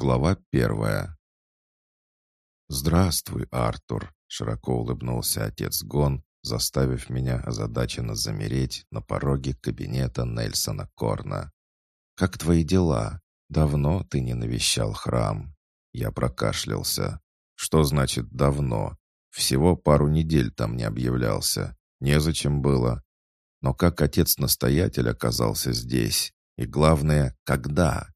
Глава первая. «Здравствуй, Артур», — широко улыбнулся отец Гон, заставив меня озадаченно замереть на пороге кабинета Нельсона Корна. «Как твои дела? Давно ты не навещал храм?» Я прокашлялся. «Что значит «давно»? Всего пару недель там не объявлялся. Незачем было. Но как отец-настоятель оказался здесь? И главное, когда?»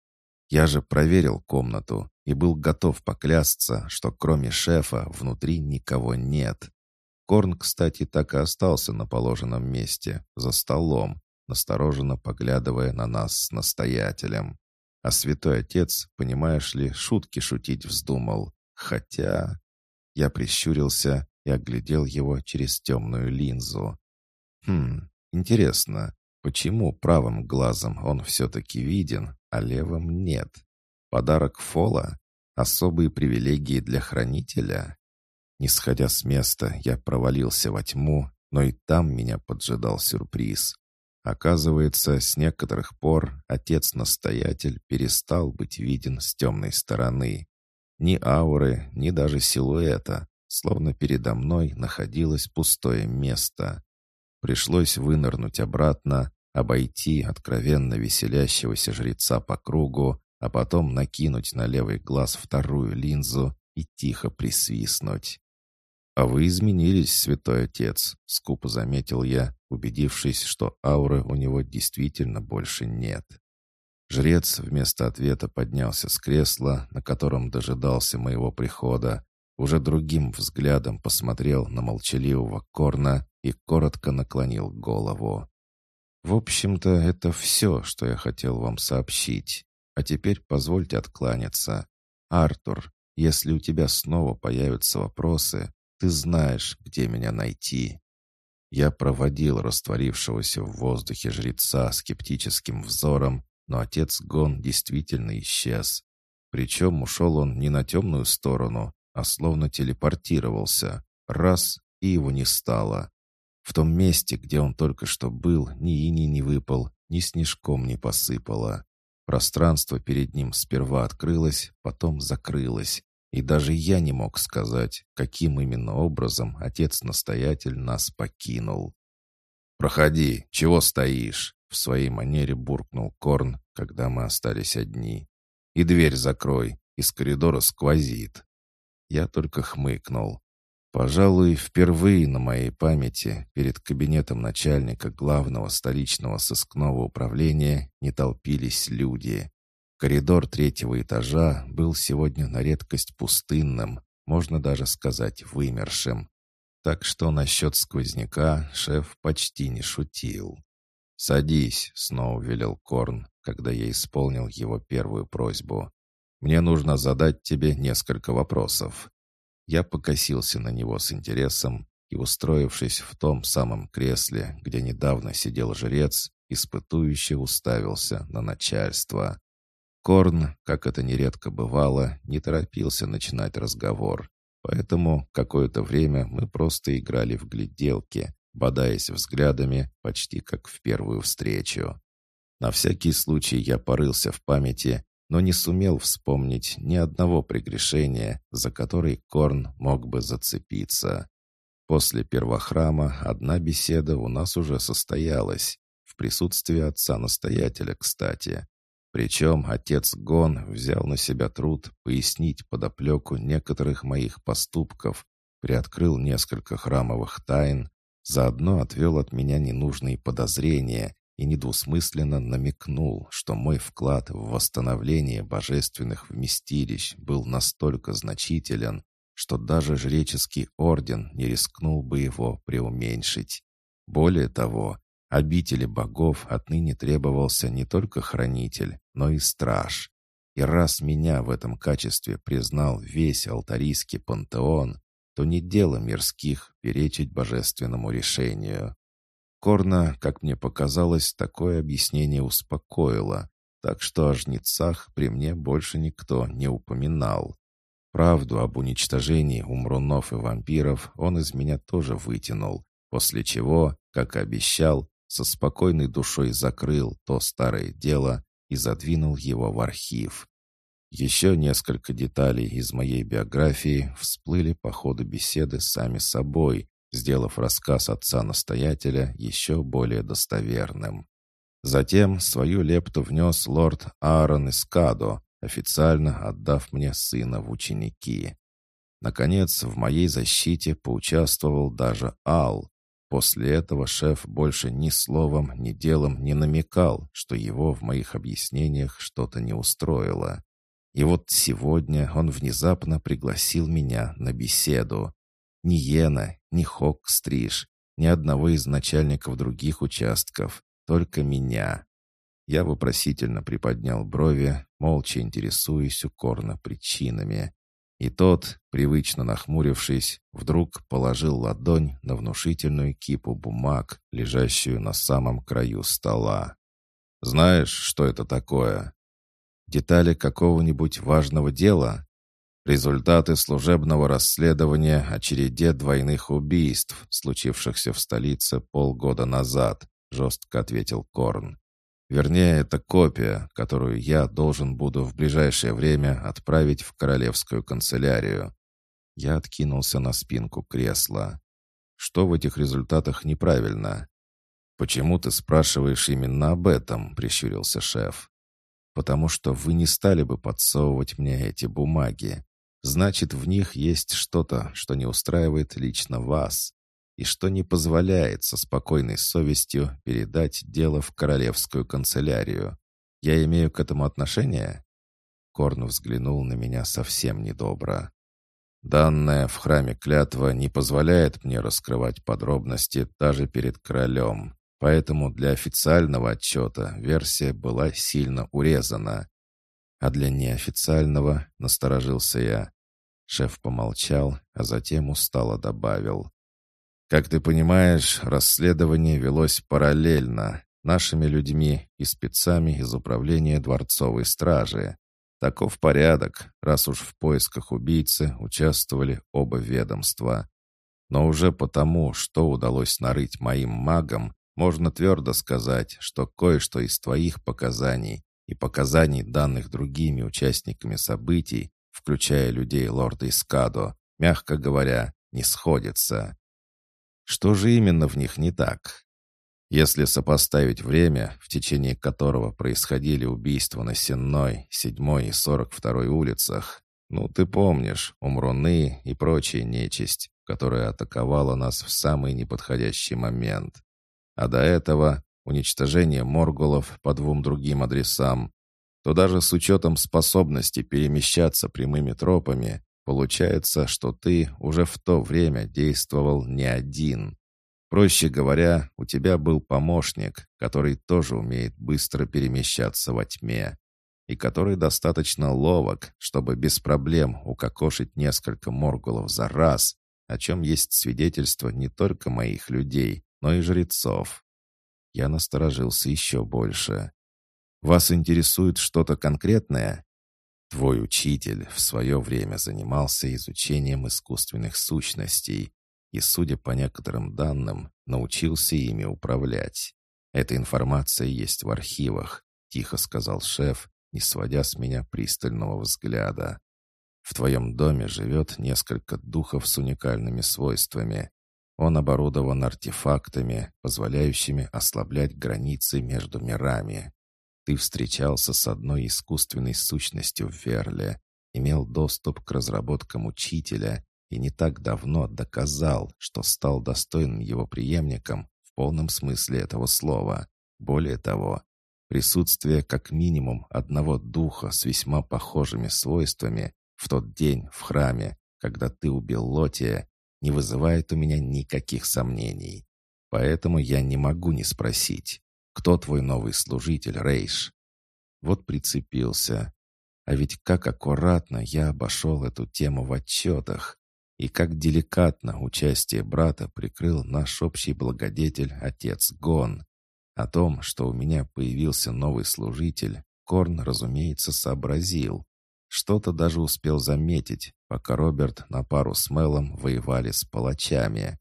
Я же проверил комнату и был готов поклясться, что кроме шефа внутри никого нет. Корн, кстати, так и остался на положенном месте, за столом, настороженно поглядывая на нас с настоятелем. А святой отец, понимаешь ли, шутки шутить вздумал. Хотя... Я прищурился и оглядел его через темную линзу. Хм, интересно, почему правым глазом он все-таки виден, а левым нет. Подарок Фола? Особые привилегии для хранителя? Не сходя с места, я провалился во тьму, но и там меня поджидал сюрприз. Оказывается, с некоторых пор отец-настоятель перестал быть виден с темной стороны. Ни ауры, ни даже силуэта, словно передо мной находилось пустое место. Пришлось вынырнуть обратно, обойти откровенно веселящегося жреца по кругу, а потом накинуть на левый глаз вторую линзу и тихо присвистнуть. «А вы изменились, святой отец», — скупо заметил я, убедившись, что ауры у него действительно больше нет. Жрец вместо ответа поднялся с кресла, на котором дожидался моего прихода, уже другим взглядом посмотрел на молчаливого Корна и коротко наклонил голову. В общем-то, это все, что я хотел вам сообщить. А теперь позвольте откланяться. Артур, если у тебя снова появятся вопросы, ты знаешь, где меня найти». Я проводил растворившегося в воздухе жреца скептическим взором, но отец Гон действительно исчез. Причем ушел он не на темную сторону, а словно телепортировался. Раз, и его не стало. В том месте, где он только что был, ни ини не выпал, ни снежком не посыпало. Пространство перед ним сперва открылось, потом закрылось, и даже я не мог сказать, каким именно образом отец-настоятель нас покинул. «Проходи, чего стоишь?» — в своей манере буркнул Корн, когда мы остались одни. «И дверь закрой, из коридора сквозит». Я только хмыкнул. Пожалуй, впервые на моей памяти перед кабинетом начальника главного столичного сыскного управления не толпились люди. Коридор третьего этажа был сегодня на редкость пустынным, можно даже сказать вымершим. Так что насчет сквозняка шеф почти не шутил. «Садись», — снова велел Корн, когда я исполнил его первую просьбу. «Мне нужно задать тебе несколько вопросов. Я покосился на него с интересом и, устроившись в том самом кресле, где недавно сидел жрец, испытующе уставился на начальство. Корн, как это нередко бывало, не торопился начинать разговор, поэтому какое-то время мы просто играли в гляделки, бодаясь взглядами, почти как в первую встречу. На всякий случай я порылся в памяти но не сумел вспомнить ни одного прегрешения, за который Корн мог бы зацепиться. После первохрама одна беседа у нас уже состоялась, в присутствии отца-настоятеля, кстати. Причем отец Гон взял на себя труд пояснить подоплеку некоторых моих поступков, приоткрыл несколько храмовых тайн, заодно отвел от меня ненужные подозрения и недвусмысленно намекнул, что мой вклад в восстановление божественных вместилищ был настолько значителен, что даже жреческий орден не рискнул бы его преуменьшить. Более того, обители богов отныне требовался не только хранитель, но и страж. И раз меня в этом качестве признал весь алтарийский пантеон, то не дело мирских перечить божественному решению. Корна, как мне показалось, такое объяснение успокоило, так что о жнецах при мне больше никто не упоминал. Правду об уничтожении умрунов и вампиров он из меня тоже вытянул, после чего, как обещал, со спокойной душой закрыл то старое дело и задвинул его в архив. Еще несколько деталей из моей биографии всплыли по ходу беседы сами собой, сделав рассказ отца-настоятеля еще более достоверным. Затем свою лепту внес лорд Аарон Искадо, официально отдав мне сына в ученики. Наконец, в моей защите поучаствовал даже Ал. После этого шеф больше ни словом, ни делом не намекал, что его в моих объяснениях что-то не устроило. И вот сегодня он внезапно пригласил меня на беседу. Ни Йена, ни Хок Стриж, ни одного из начальников других участков, только меня. Я вопросительно приподнял брови, молча интересуясь у Корна причинами. И тот, привычно нахмурившись, вдруг положил ладонь на внушительную кипу бумаг, лежащую на самом краю стола. «Знаешь, что это такое?» «Детали какого-нибудь важного дела?» Результаты служебного расследования о череде двойных убийств, случившихся в столице полгода назад, жестко ответил Корн. Вернее, это копия, которую я должен буду в ближайшее время отправить в королевскую канцелярию. Я откинулся на спинку кресла. Что в этих результатах неправильно? «Почему ты спрашиваешь именно об этом?» — прищурился шеф. «Потому что вы не стали бы подсовывать мне эти бумаги. Значит, в них есть что-то, что не устраивает лично вас, и что не позволяет со спокойной совестью передать дело в королевскую канцелярию. Я имею к этому отношение?» Корн взглянул на меня совсем недобро. «Данная в храме клятва не позволяет мне раскрывать подробности даже перед королем, поэтому для официального отчета версия была сильно урезана. А для неофициального насторожился я. Шеф помолчал, а затем устало добавил. «Как ты понимаешь, расследование велось параллельно нашими людьми и спецами из управления дворцовой стражи. Таков порядок, раз уж в поисках убийцы участвовали оба ведомства. Но уже потому, что удалось нарыть моим магам, можно твердо сказать, что кое-что из твоих показаний и показаний, данных другими участниками событий, включая людей лорда Искадо, мягко говоря, не сходятся. Что же именно в них не так? Если сопоставить время, в течение которого происходили убийства на Сенной, 7 и 42 улицах, ну, ты помнишь, умруны и прочая нечисть, которая атаковала нас в самый неподходящий момент. А до этого уничтожение моргулов по двум другим адресам, то даже с учетом способности перемещаться прямыми тропами, получается, что ты уже в то время действовал не один. Проще говоря, у тебя был помощник, который тоже умеет быстро перемещаться во тьме, и который достаточно ловок, чтобы без проблем укокошить несколько моргулов за раз, о чем есть свидетельство не только моих людей, но и жрецов. Я насторожился еще больше. «Вас интересует что-то конкретное?» Твой учитель в свое время занимался изучением искусственных сущностей и, судя по некоторым данным, научился ими управлять. Эта информация есть в архивах, тихо сказал шеф, не сводя с меня пристального взгляда. В твоем доме живет несколько духов с уникальными свойствами. Он оборудован артефактами, позволяющими ослаблять границы между мирами. Ты встречался с одной искусственной сущностью в Верле, имел доступ к разработкам учителя и не так давно доказал, что стал достойным его преемником в полном смысле этого слова. Более того, присутствие как минимум одного духа с весьма похожими свойствами в тот день в храме, когда ты убил Лотия, не вызывает у меня никаких сомнений. Поэтому я не могу не спросить, кто твой новый служитель, Рейш? Вот прицепился. А ведь как аккуратно я обошел эту тему в отчетах, и как деликатно участие брата прикрыл наш общий благодетель, отец Гон. О том, что у меня появился новый служитель, Корн, разумеется, сообразил. Что-то даже успел заметить, пока Роберт на пару с Мелом воевали с палачами.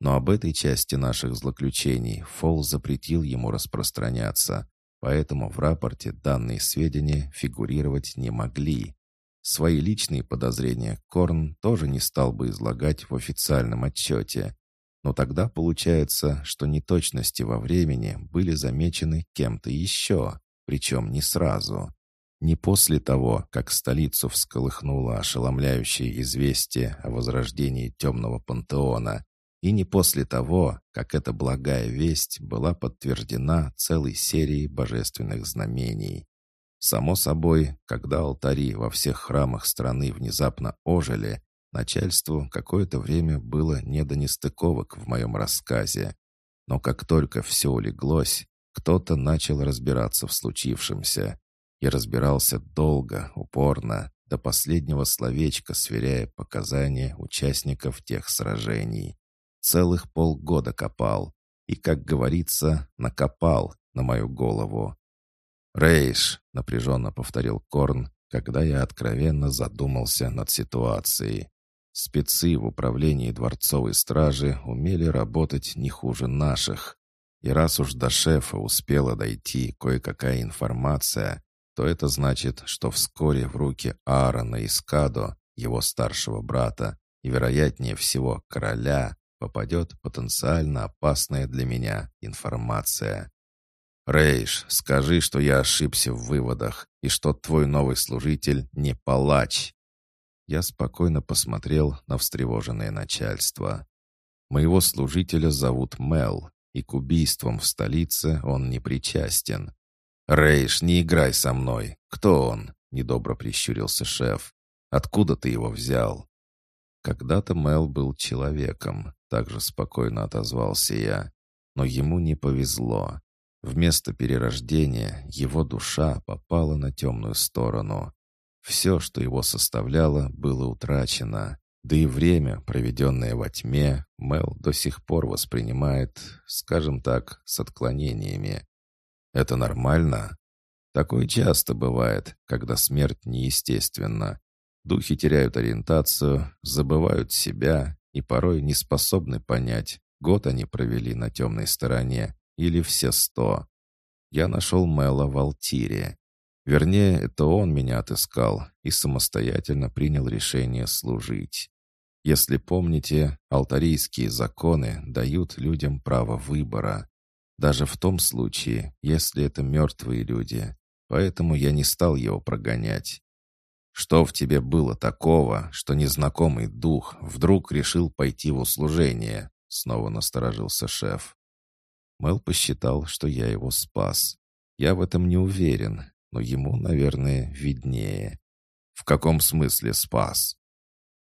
Но об этой части наших злоключений Фол запретил ему распространяться, поэтому в рапорте данные сведения фигурировать не могли. Свои личные подозрения Корн тоже не стал бы излагать в официальном отчете. Но тогда получается, что неточности во времени были замечены кем-то еще, причем не сразу. Не после того, как столицу всколыхнуло ошеломляющее известие о возрождении темного пантеона, и не после того, как эта благая весть была подтверждена целой серией божественных знамений. Само собой, когда алтари во всех храмах страны внезапно ожили, начальству какое-то время было не до нестыковок в моем рассказе. Но как только все улеглось, кто-то начал разбираться в случившемся. И разбирался долго, упорно, до последнего словечка сверяя показания участников тех сражений. Целых полгода копал. И, как говорится, накопал на мою голову. «Рейш», — напряженно повторил Корн, когда я откровенно задумался над ситуацией. Спецы в управлении дворцовой стражи умели работать не хуже наших. И раз уж до шефа успела дойти кое-какая информация, то это значит, что вскоре в руки Аарона и Скадо, его старшего брата, и, вероятнее всего, короля, попадет потенциально опасная для меня информация. «Рейш, скажи, что я ошибся в выводах и что твой новый служитель не палач». Я спокойно посмотрел на встревоженное начальство. Моего служителя зовут Мел, и к убийствам в столице он не причастен. «Рейш, не играй со мной. Кто он?» — недобро прищурился шеф. «Откуда ты его взял?» Когда-то Мел был человеком, также спокойно отозвался я. Но ему не повезло. Вместо перерождения его душа попала на темную сторону. Все, что его составляло, было утрачено. Да и время, проведенное во тьме, Мел до сих пор воспринимает, скажем так, с отклонениями. Это нормально? Такое часто бывает, когда смерть неестественна. Духи теряют ориентацию, забывают себя и порой не способны понять, год они провели на темной стороне или все сто. Я нашел Мэла в Алтире. Вернее, это он меня отыскал и самостоятельно принял решение служить. Если помните, алтарийские законы дают людям право выбора. Даже в том случае, если это мертвые люди. Поэтому я не стал его прогонять. Что в тебе было такого, что незнакомый дух вдруг решил пойти в услужение?» Снова насторожился шеф. Мэл посчитал, что я его спас. Я в этом не уверен, но ему, наверное, виднее. «В каком смысле спас?»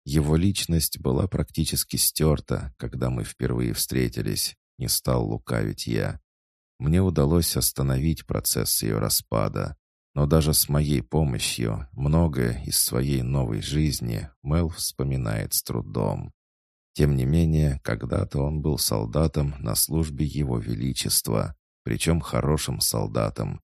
Его личность была практически стерта, когда мы впервые встретились. Не стал лукавить я. Мне удалось остановить процесс ее распада. Но даже с моей помощью многое из своей новой жизни Мел вспоминает с трудом. Тем не менее, когда-то он был солдатом на службе Его Величества, причем хорошим солдатом.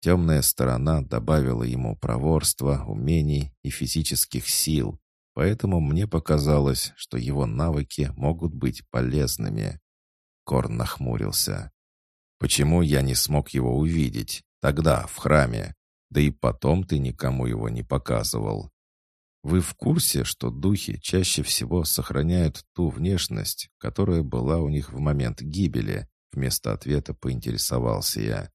Темная сторона добавила ему проворства, умений и физических сил, поэтому мне показалось, что его навыки могут быть полезными. Корн нахмурился. «Почему я не смог его увидеть? Тогда, в храме. Да и потом ты никому его не показывал. Вы в курсе, что духи чаще всего сохраняют ту внешность, которая была у них в момент гибели? Вместо ответа поинтересовался я.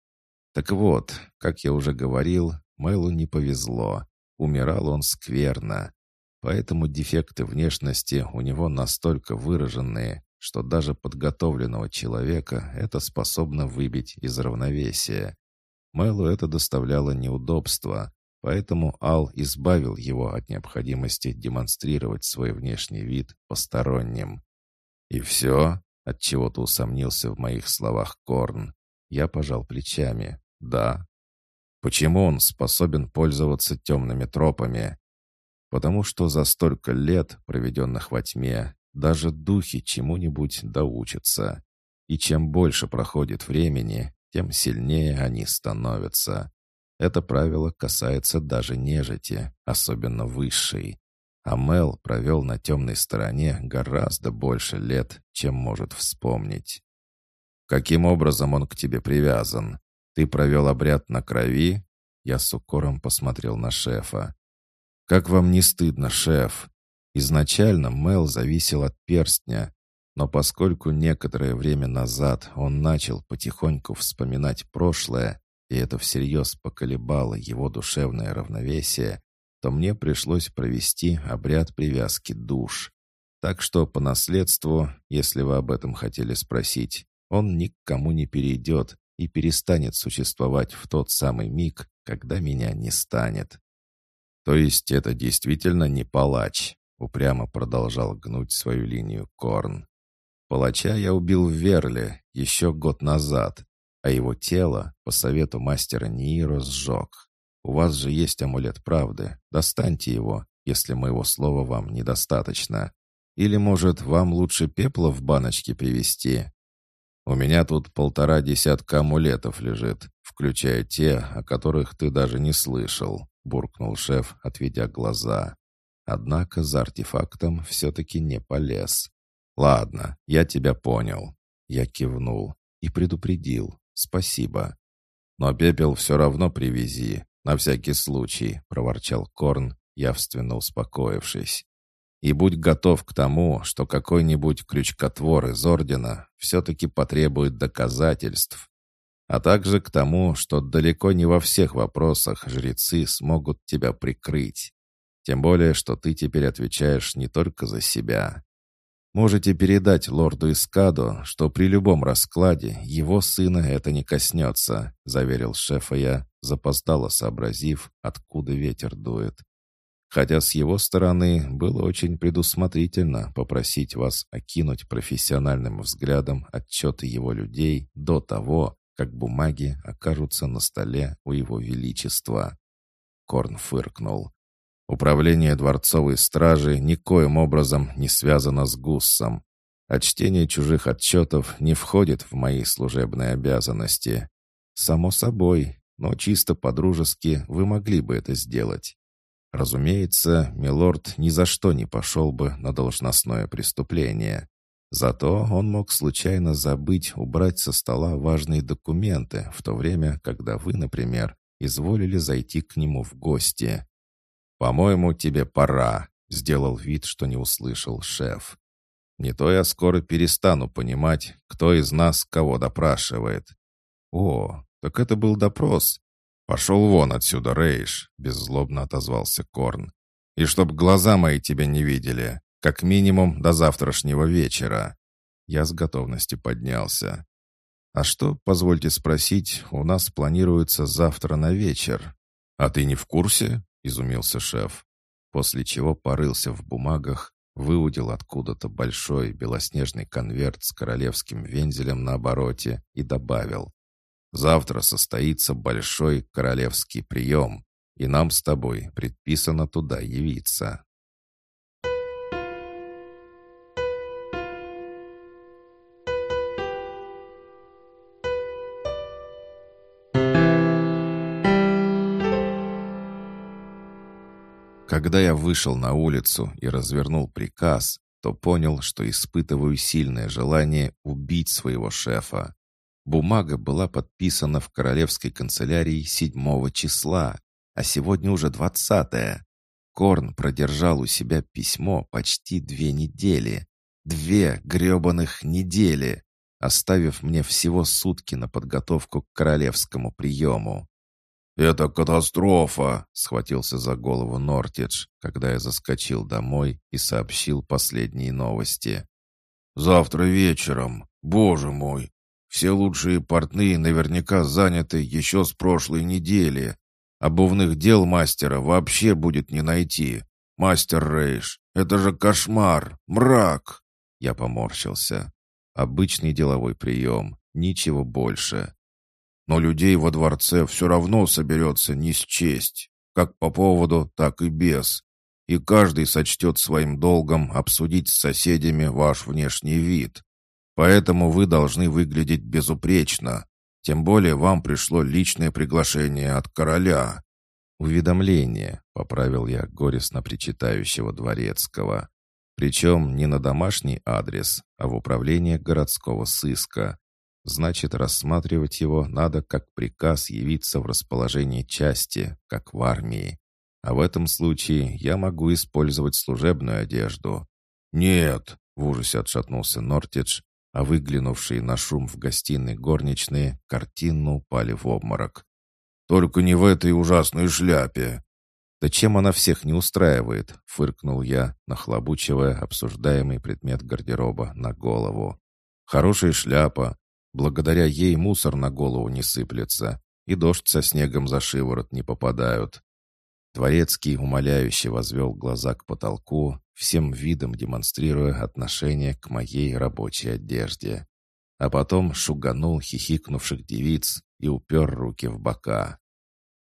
Так вот, как я уже говорил, Мэлу не повезло. Умирал он скверно. Поэтому дефекты внешности у него настолько выраженные, что даже подготовленного человека это способно выбить из равновесия. Мэлу это доставляло неудобства, поэтому Ал избавил его от необходимости демонстрировать свой внешний вид посторонним. «И все?» — отчего-то усомнился в моих словах Корн. Я пожал плечами. «Да». «Почему он способен пользоваться темными тропами?» «Потому что за столько лет, проведенных во тьме, даже духи чему-нибудь доучатся. И чем больше проходит времени, тем сильнее они становятся. Это правило касается даже нежити, особенно высшей. А Мел провел на темной стороне гораздо больше лет, чем может вспомнить. «Каким образом он к тебе привязан? Ты провел обряд на крови?» Я с укором посмотрел на шефа. «Как вам не стыдно, шеф? Изначально Мел зависел от перстня, но поскольку некоторое время назад он начал потихоньку вспоминать прошлое, и это всерьез поколебало его душевное равновесие, то мне пришлось провести обряд привязки душ. Так что по наследству, если вы об этом хотели спросить, он ни к кому не перейдет и перестанет существовать в тот самый миг, когда меня не станет. То есть это действительно не палач, упрямо продолжал гнуть свою линию Корн. Палача я убил в Верле еще год назад, а его тело, по совету мастера Нииро, сжег. У вас же есть амулет правды. Достаньте его, если моего слова вам недостаточно. Или, может, вам лучше пепла в баночке привезти? У меня тут полтора десятка амулетов лежит, включая те, о которых ты даже не слышал», — буркнул шеф, отведя глаза. Однако за артефактом все-таки не полез. «Ладно, я тебя понял». Я кивнул и предупредил. «Спасибо». «Но пепел все равно привези, на всякий случай», — проворчал Корн, явственно успокоившись. И будь готов к тому, что какой-нибудь крючкотвор из Ордена все-таки потребует доказательств, а также к тому, что далеко не во всех вопросах жрецы смогут тебя прикрыть. Тем более, что ты теперь отвечаешь не только за себя. Можете передать лорду Искаду, что при любом раскладе его сына это не коснется», — заверил шефа я, запоздало сообразив, откуда ветер дует. Хотя с его стороны было очень предусмотрительно попросить вас окинуть профессиональным взглядом отчеты его людей до того, как бумаги окажутся на столе у его величества. Корн фыркнул. Управление дворцовой стражи никоим образом не связано с Гуссом, а чтение чужих отчетов не входит в мои служебные обязанности. Само собой, но чисто по-дружески вы могли бы это сделать. Разумеется, милорд ни за что не пошел бы на должностное преступление. Зато он мог случайно забыть убрать со стола важные документы в то время, когда вы, например, изволили зайти к нему в гости. «По-моему, тебе пора», — сделал вид, что не услышал шеф. «Не то я скоро перестану понимать, кто из нас кого допрашивает». «О, так это был допрос. «Пошел вон отсюда, Рейш!» — беззлобно отозвался Корн. «И чтоб глаза мои тебя не видели, как минимум до завтрашнего вечера». Я с готовностью поднялся. «А что, позвольте спросить, у нас планируется завтра на вечер?» «А ты не в курсе?» — изумился шеф. После чего порылся в бумагах, выудил откуда-то большой белоснежный конверт с королевским вензелем на обороте и добавил. Завтра состоится большой королевский прием, и нам с тобой предписано туда явиться». Когда я вышел на улицу и развернул приказ, то понял, что испытываю сильное желание убить своего шефа. Бумага была подписана в королевской канцелярии 7 числа, а сегодня уже 20 Корн продержал у себя письмо почти две недели. Две гребаных недели, оставив мне всего сутки на подготовку к королевскому приему. «Это катастрофа!» — схватился за голову Нортидж, когда я заскочил домой и сообщил последние новости. «Завтра вечером. Боже мой! Все лучшие портные наверняка заняты еще с прошлой недели. Обувных дел мастера вообще будет не найти. Мастер Рейш, это же кошмар, мрак!» Я поморщился. Обычный деловой прием, ничего больше. Но людей во дворце все равно соберется не счесть, как по поводу, так и без. И каждый сочтет своим долгом обсудить с соседями ваш внешний вид. Поэтому вы должны выглядеть безупречно. Тем более вам пришло личное приглашение от короля». «Уведомление», — поправил я горестно причитающего дворецкого. Причем не на домашний адрес, а в управление городского сыска. Значит, рассматривать его надо как приказ явиться в расположение части, как в армии. А в этом случае я могу использовать служебную одежду. «Нет!» — в ужасе отшатнулся Нортидж, а выглянувшие на шум в гостиной горничные картинно упали в обморок. «Только не в этой ужасной шляпе!» «Да чем она всех не устраивает?» — фыркнул я, нахлобучивая обсуждаемый предмет гардероба на голову. «Хорошая шляпа. Благодаря ей мусор на голову не сыплется, и дождь со снегом за шиворот не попадают. Дворецкий умоляюще возвел глаза к потолку, всем видом демонстрируя отношение к моей рабочей одежде. А потом шуганул хихикнувших девиц и упер руки в бока.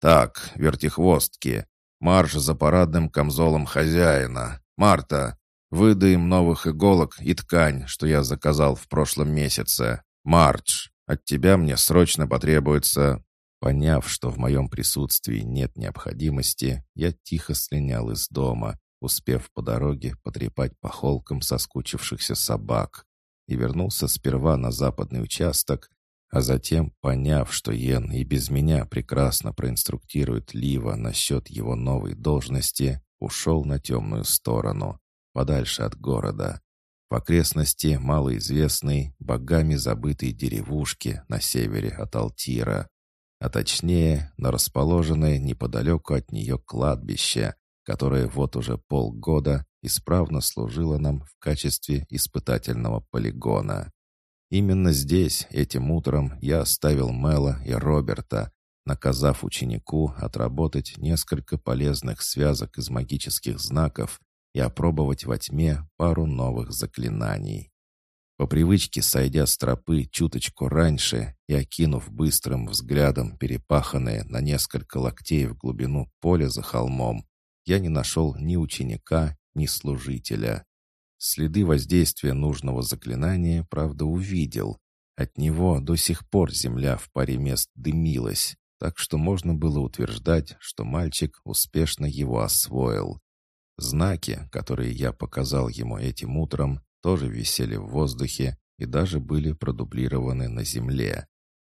«Так, вертихвостки, марш за парадным камзолом хозяина. Марта, выдай новых иголок и ткань, что я заказал в прошлом месяце. Марч, от тебя мне срочно потребуется Поняв, что в моем присутствии нет необходимости, я тихо слинял из дома, успев по дороге потрепать по холкам соскучившихся собак, и вернулся сперва на западный участок, а затем, поняв, что Йен и без меня прекрасно проинструктирует Лива насчет его новой должности, ушел на темную сторону, подальше от города, в окрестности малоизвестной, богами забытой деревушки на севере от Алтира, а точнее на расположенное неподалеку от нее кладбище, которое вот уже полгода исправно служило нам в качестве испытательного полигона. Именно здесь, этим утром, я оставил Мэла и Роберта, наказав ученику отработать несколько полезных связок из магических знаков и опробовать во тьме пару новых заклинаний. По привычке, сойдя с тропы чуточку раньше и окинув быстрым взглядом перепаханное на несколько локтей в глубину поля за холмом, я не нашел ни ученика, ни служителя. Следы воздействия нужного заклинания, правда, увидел. От него до сих пор земля в паре мест дымилась, так что можно было утверждать, что мальчик успешно его освоил. Знаки, которые я показал ему этим утром, тоже висели в воздухе и даже были продублированы на земле.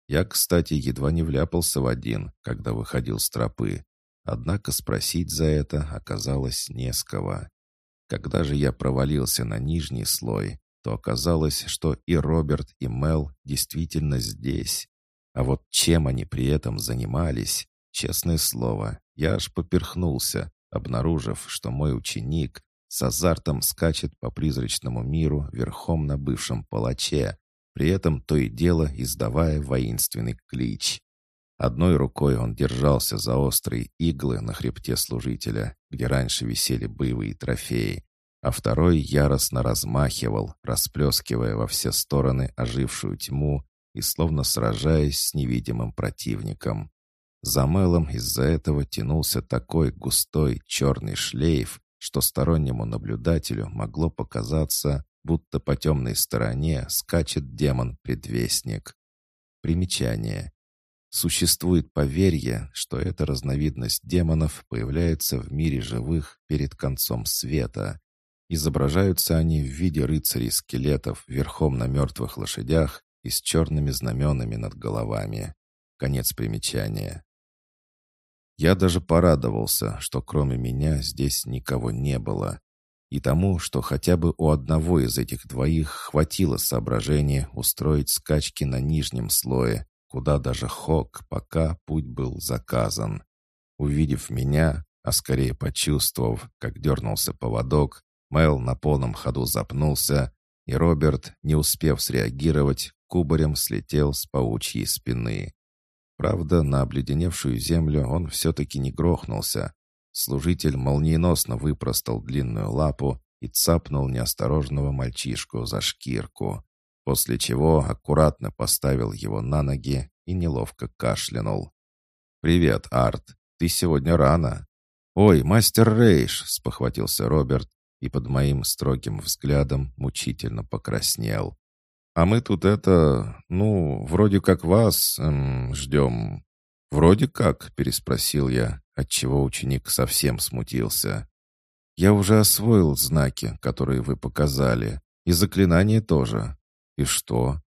Я, кстати, едва не вляпался в один, когда выходил с тропы. Однако спросить за это оказалось не с кого. Когда же я провалился на нижний слой, то оказалось, что и Роберт, и Мел действительно здесь. А вот чем они при этом занимались, честное слово, я аж поперхнулся, обнаружив, что мой ученик с азартом скачет по призрачному миру верхом на бывшем палаче, при этом то и дело издавая воинственный клич. Одной рукой он держался за острые иглы на хребте служителя, где раньше висели боевые трофеи, а второй яростно размахивал, расплескивая во все стороны ожившую тьму и словно сражаясь с невидимым противником. За Мелом из-за этого тянулся такой густой черный шлейф, что стороннему наблюдателю могло показаться, будто по темной стороне скачет демон-предвестник. Примечание. Существует поверье, что эта разновидность демонов появляется в мире живых перед концом света. Изображаются они в виде рыцарей-скелетов верхом на мертвых лошадях и с черными знаменами над головами. Конец примечания. Я даже порадовался, что кроме меня здесь никого не было. И тому, что хотя бы у одного из этих двоих хватило соображения устроить скачки на нижнем слое, куда даже Хок, пока путь был заказан. Увидев меня, а скорее почувствовав, как дернулся поводок, Мэл на полном ходу запнулся, и Роберт, не успев среагировать, кубарем слетел с паучьей спины. Правда, на обледеневшую землю он все-таки не грохнулся. Служитель молниеносно выпростал длинную лапу и цапнул неосторожного мальчишку за шкирку, после чего аккуратно поставил его на ноги и неловко кашлянул. «Привет, Арт. Ты сегодня рано». «Ой, мастер Рейш!» — спохватился Роберт и под моим строгим взглядом мучительно покраснел. А мы тут это, ну, вроде как вас эм, ждем». «Вроде как?» — переспросил я, отчего ученик совсем смутился. «Я уже освоил знаки, которые вы показали, и заклинания тоже. И что?»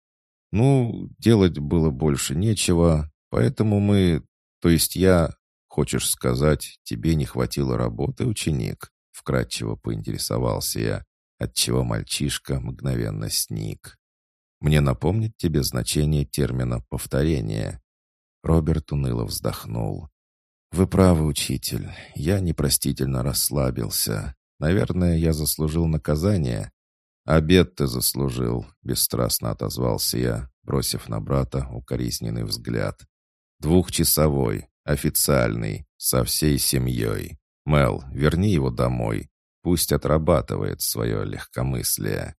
Ну, делать было больше нечего, поэтому мы... То есть я... Хочешь сказать, тебе не хватило работы, ученик? Вкратчиво поинтересовался я, отчего мальчишка мгновенно сник. Мне напомнить тебе значение термина «повторение». Роберт уныло вздохнул. «Вы правы, учитель. Я непростительно расслабился. Наверное, я заслужил наказание. «Обед ты заслужил», — бесстрастно отозвался я, бросив на брата укоризненный взгляд. «Двухчасовой, официальный, со всей семьей. Мел, верни его домой. Пусть отрабатывает свое легкомыслие».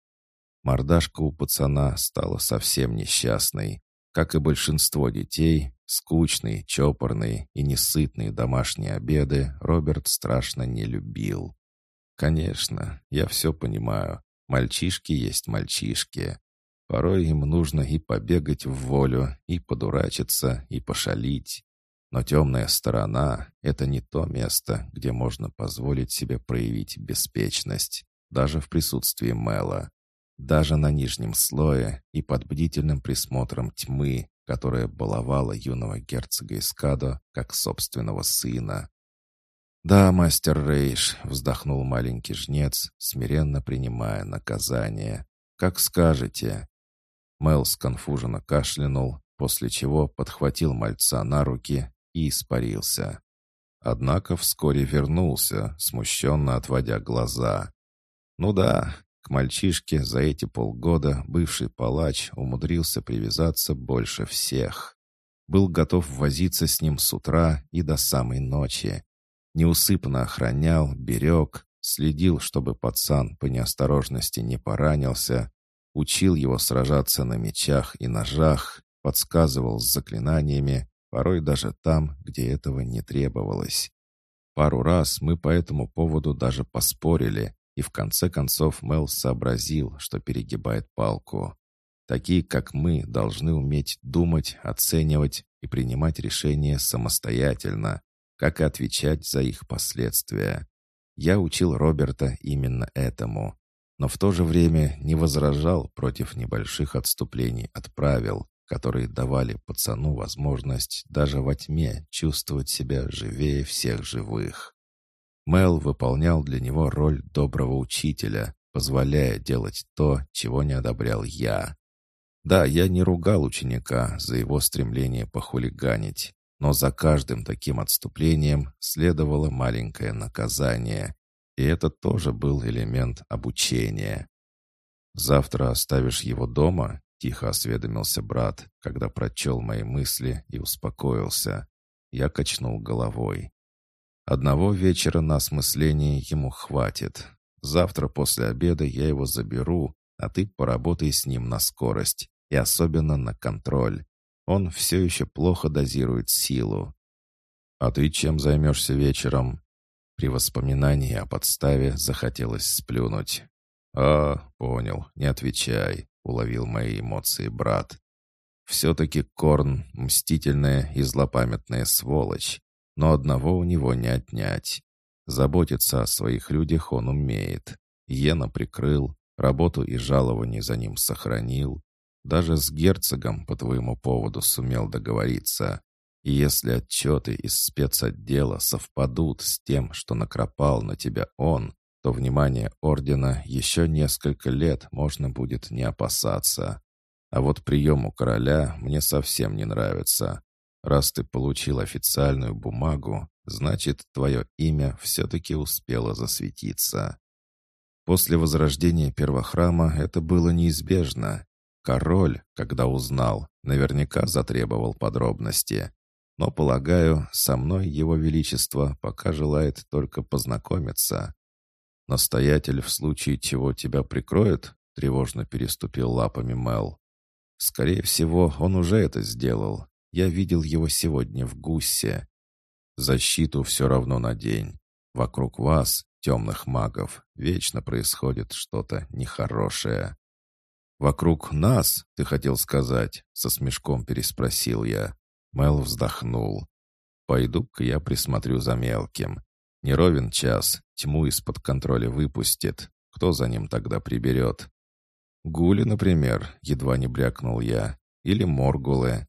Мордашка у пацана стала совсем несчастной. Как и большинство детей, скучные, чопорные и несытные домашние обеды Роберт страшно не любил. «Конечно, я все понимаю. Мальчишки есть мальчишки. Порой им нужно и побегать в волю, и подурачиться, и пошалить. Но темная сторона — это не то место, где можно позволить себе проявить беспечность, даже в присутствии Мэла. Даже на нижнем слое и под бдительным присмотром тьмы, которая баловала юного герцога Искадо как собственного сына. «Да, мастер Рейш», — вздохнул маленький жнец, смиренно принимая наказание. «Как скажете». Мэл сконфуженно кашлянул, после чего подхватил мальца на руки и испарился. Однако вскоре вернулся, смущенно отводя глаза. «Ну да, к мальчишке за эти полгода бывший палач умудрился привязаться больше всех. Был готов возиться с ним с утра и до самой ночи неусыпно охранял, берег, следил, чтобы пацан по неосторожности не поранился, учил его сражаться на мечах и ножах, подсказывал с заклинаниями, порой даже там, где этого не требовалось. Пару раз мы по этому поводу даже поспорили, и в конце концов Мел сообразил, что перегибает палку. Такие, как мы, должны уметь думать, оценивать и принимать решения самостоятельно, как и отвечать за их последствия. Я учил Роберта именно этому, но в то же время не возражал против небольших отступлений от правил, которые давали пацану возможность даже во тьме чувствовать себя живее всех живых. Мел выполнял для него роль доброго учителя, позволяя делать то, чего не одобрял я. Да, я не ругал ученика за его стремление похулиганить, но за каждым таким отступлением следовало маленькое наказание, и это тоже был элемент обучения. «Завтра оставишь его дома?» — тихо осведомился брат, когда прочел мои мысли и успокоился. Я качнул головой. «Одного вечера на осмысление ему хватит. Завтра после обеда я его заберу, а ты поработай с ним на скорость и особенно на контроль. Он все еще плохо дозирует силу. «А ты чем займешься вечером?» При воспоминании о подставе захотелось сплюнуть. «А, понял, не отвечай», — уловил мои эмоции брат. «Все-таки Корн — мстительная и злопамятная сволочь, но одного у него не отнять. Заботиться о своих людях он умеет. Йена прикрыл, работу и жалование за ним сохранил, даже с герцогом по твоему поводу сумел договориться. И если отчеты из спецотдела совпадут с тем, что накропал на тебя он, то внимание ордена еще несколько лет можно будет не опасаться. А вот прием у короля мне совсем не нравится. Раз ты получил официальную бумагу, значит, твое имя все-таки успело засветиться. После возрождения первохрама это было неизбежно, Король, когда узнал, наверняка затребовал подробности. Но, полагаю, со мной его величество пока желает только познакомиться. Настоятель в случае чего тебя прикроет, тревожно переступил лапами Мел. Скорее всего, он уже это сделал. Я видел его сегодня в гусе. Защиту все равно на день. Вокруг вас, темных магов, вечно происходит что-то нехорошее. «Вокруг нас, ты хотел сказать?» — со смешком переспросил я. Мел вздохнул. «Пойду-ка я присмотрю за мелким. Не ровен час, тьму из-под контроля выпустит. Кто за ним тогда приберет?» «Гули, например», — едва не брякнул я. или моргулы.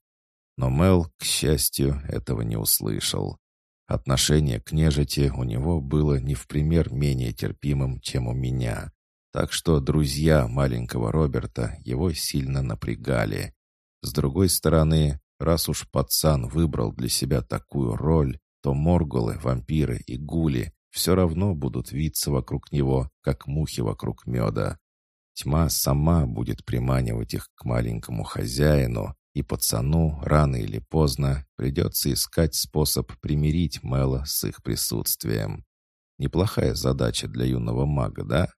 Но Мел, к счастью, этого не услышал. Отношение к нежити у него было не в пример менее терпимым, чем у меня. Так что друзья маленького Роберта его сильно напрягали. С другой стороны, раз уж пацан выбрал для себя такую роль, то моргулы, вампиры и гули все равно будут виться вокруг него, как мухи вокруг меда. Тьма сама будет приманивать их к маленькому хозяину, и пацану рано или поздно придется искать способ примирить Мэла с их присутствием. Неплохая задача для юного мага, да?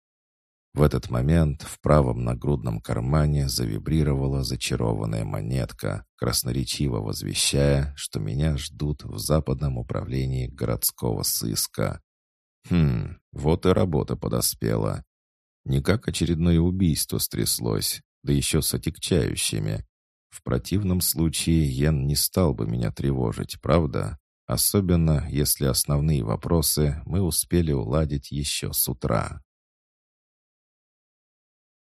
В этот момент в правом нагрудном кармане завибрировала зачарованная монетка, красноречиво возвещая, что меня ждут в западном управлении городского сыска. Хм, вот и работа подоспела. Не как очередное убийство стряслось, да еще с отягчающими. В противном случае Йен не стал бы меня тревожить, правда? Особенно, если основные вопросы мы успели уладить еще с утра.